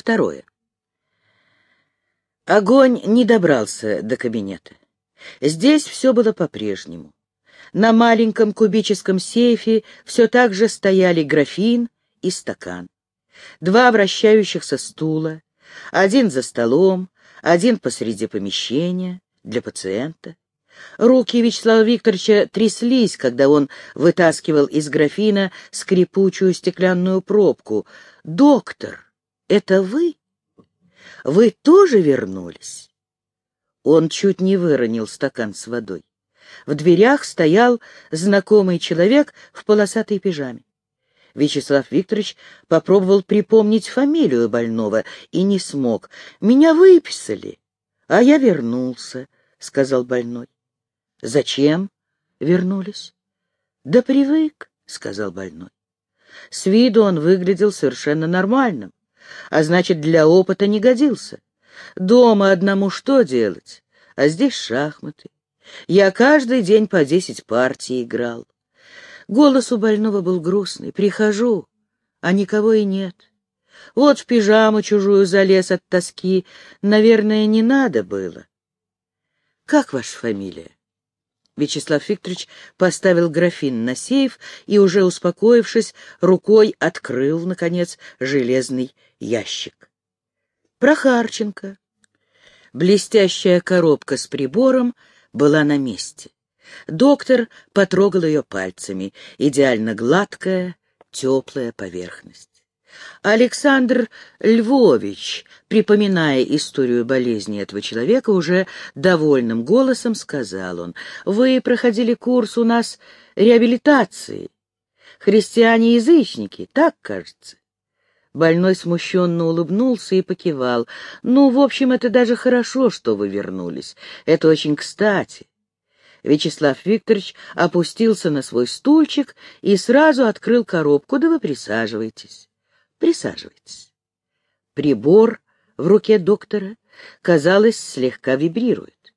Второе. Огонь не добрался до кабинета. Здесь все было по-прежнему. На маленьком кубическом сейфе все так же стояли графин и стакан. Два вращающихся стула, один за столом, один посреди помещения для пациента. Руки Вячеслава Викторовича тряслись, когда он вытаскивал из графина скрипучую стеклянную пробку. «Доктор, это вы? Вы тоже вернулись?» Он чуть не выронил стакан с водой. В дверях стоял знакомый человек в полосатой пижаме. Вячеслав Викторович попробовал припомнить фамилию больного и не смог. «Меня выписали, а я вернулся», — сказал больной. «Зачем вернулись?» «Да привык», — сказал больной. С виду он выглядел совершенно нормальным, а значит, для опыта не годился. Дома одному что делать, а здесь шахматы. Я каждый день по десять партий играл. Голос у больного был грустный. Прихожу, а никого и нет. Вот в пижаму чужую залез от тоски. Наверное, не надо было. Как ваша фамилия? Вячеслав Викторович поставил графин на сейф и, уже успокоившись, рукой открыл, наконец, железный ящик. Прохарченко. Блестящая коробка с прибором была на месте. Доктор потрогал ее пальцами. Идеально гладкая, теплая поверхность. Александр Львович, припоминая историю болезни этого человека, уже довольным голосом сказал он, «Вы проходили курс у нас реабилитации. Христиане-язычники, так кажется?» Больной смущенно улыбнулся и покивал. «Ну, в общем, это даже хорошо, что вы вернулись. Это очень кстати. Вячеслав Викторович опустился на свой стульчик и сразу открыл коробку. «Да вы присаживайтесь, присаживайтесь». Прибор в руке доктора, казалось, слегка вибрирует,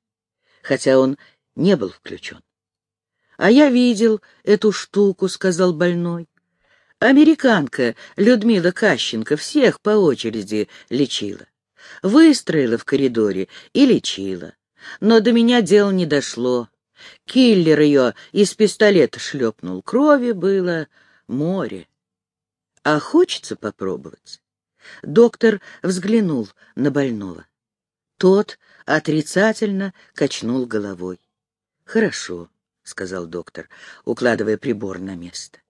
хотя он не был включен. «А я видел эту штуку», — сказал больной. «Американка Людмила Кащенко всех по очереди лечила. Выстроила в коридоре и лечила. Но до меня дело не дошло. Киллер ее из пистолета шлепнул. Крови было море. А хочется попробовать? Доктор взглянул на больного. Тот отрицательно качнул головой. «Хорошо», — сказал доктор, укладывая прибор на место.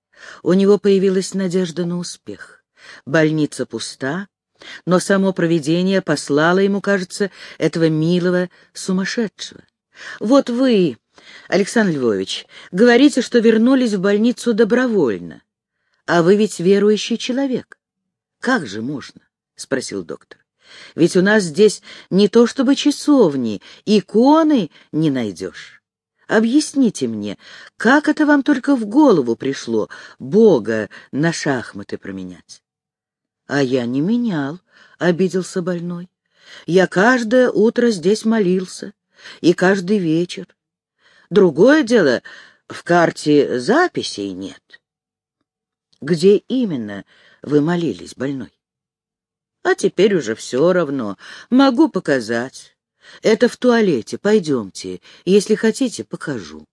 У него появилась надежда на успех. Больница пуста, но само провидение послало ему, кажется, этого милого сумасшедшего. Вот вы Александр Львович, говорите, что вернулись в больницу добровольно. А вы ведь верующий человек. Как же можно? — спросил доктор. Ведь у нас здесь не то чтобы часовни, иконы не найдешь. Объясните мне, как это вам только в голову пришло Бога на шахматы променять? — А я не менял, — обиделся больной. Я каждое утро здесь молился, и каждый вечер. Другое дело, в карте записей нет. Где именно вы молились, больной? А теперь уже все равно. Могу показать. Это в туалете. Пойдемте. Если хотите, покажу.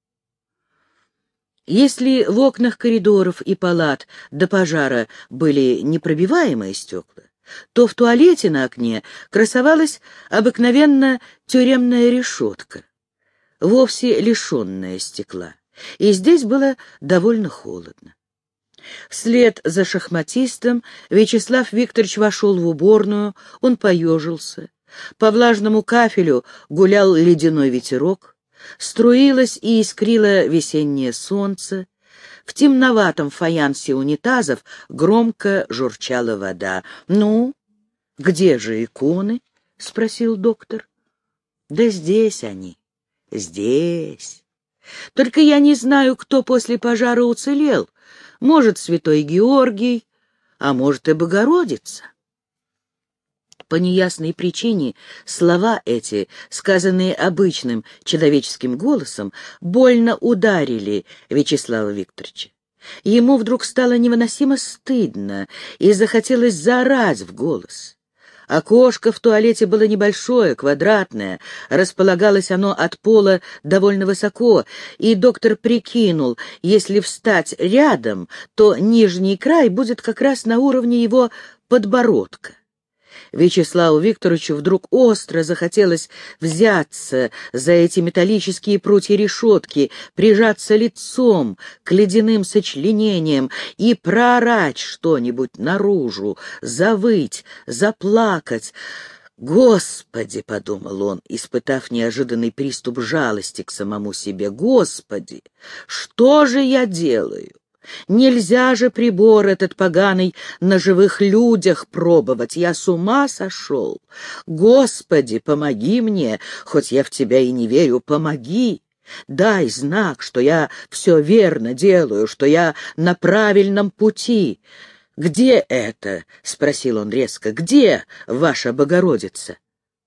Если в окнах коридоров и палат до пожара были непробиваемые стекла, то в туалете на окне красовалась обыкновенно тюремная решетка вовсе лишенная стекла, и здесь было довольно холодно. Вслед за шахматистом Вячеслав Викторович вошел в уборную, он поежился. По влажному кафелю гулял ледяной ветерок, струилось и искрило весеннее солнце, в темноватом фаянсе унитазов громко журчала вода. «Ну, где же иконы?» — спросил доктор. «Да здесь они, Здесь. Только я не знаю, кто после пожара уцелел. Может, святой Георгий, а может и Богородица. По неясной причине слова эти, сказанные обычным человеческим голосом, больно ударили Вячеслава Викторовича. Ему вдруг стало невыносимо стыдно и захотелось заорать в голос. Окошко в туалете было небольшое, квадратное, располагалось оно от пола довольно высоко, и доктор прикинул, если встать рядом, то нижний край будет как раз на уровне его подбородка. Вячеславу Викторовичу вдруг остро захотелось взяться за эти металлические прутья решетки, прижаться лицом к ледяным сочленениям и проорать что-нибудь наружу, завыть, заплакать. «Господи!» — подумал он, испытав неожиданный приступ жалости к самому себе. «Господи! Что же я делаю? Нельзя же прибор этот поганый на живых людях пробовать. Я с ума сошел. Господи, помоги мне, хоть я в тебя и не верю, помоги. Дай знак, что я все верно делаю, что я на правильном пути. «Где это?» — спросил он резко. «Где ваша Богородица?»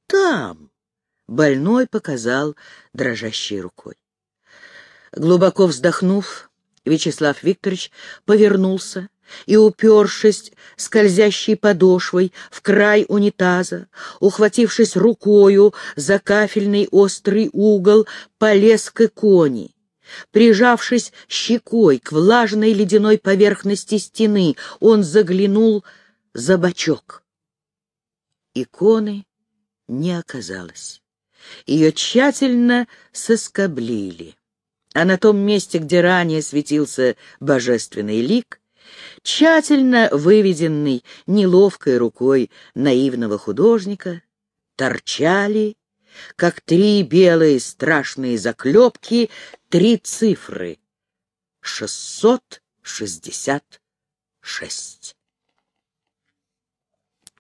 «Там!» — больной показал дрожащей рукой. Глубоко вздохнув, Вячеслав Викторович повернулся и, упершись скользящей подошвой в край унитаза, ухватившись рукою за кафельный острый угол, полез к иконе. Прижавшись щекой к влажной ледяной поверхности стены, он заглянул за бочок. Иконы не оказалось. Ее тщательно соскоблили а на том месте, где ранее светился божественный лик, тщательно выведенный неловкой рукой наивного художника, торчали, как три белые страшные заклепки, три цифры — шестьсот шестьдесят шесть.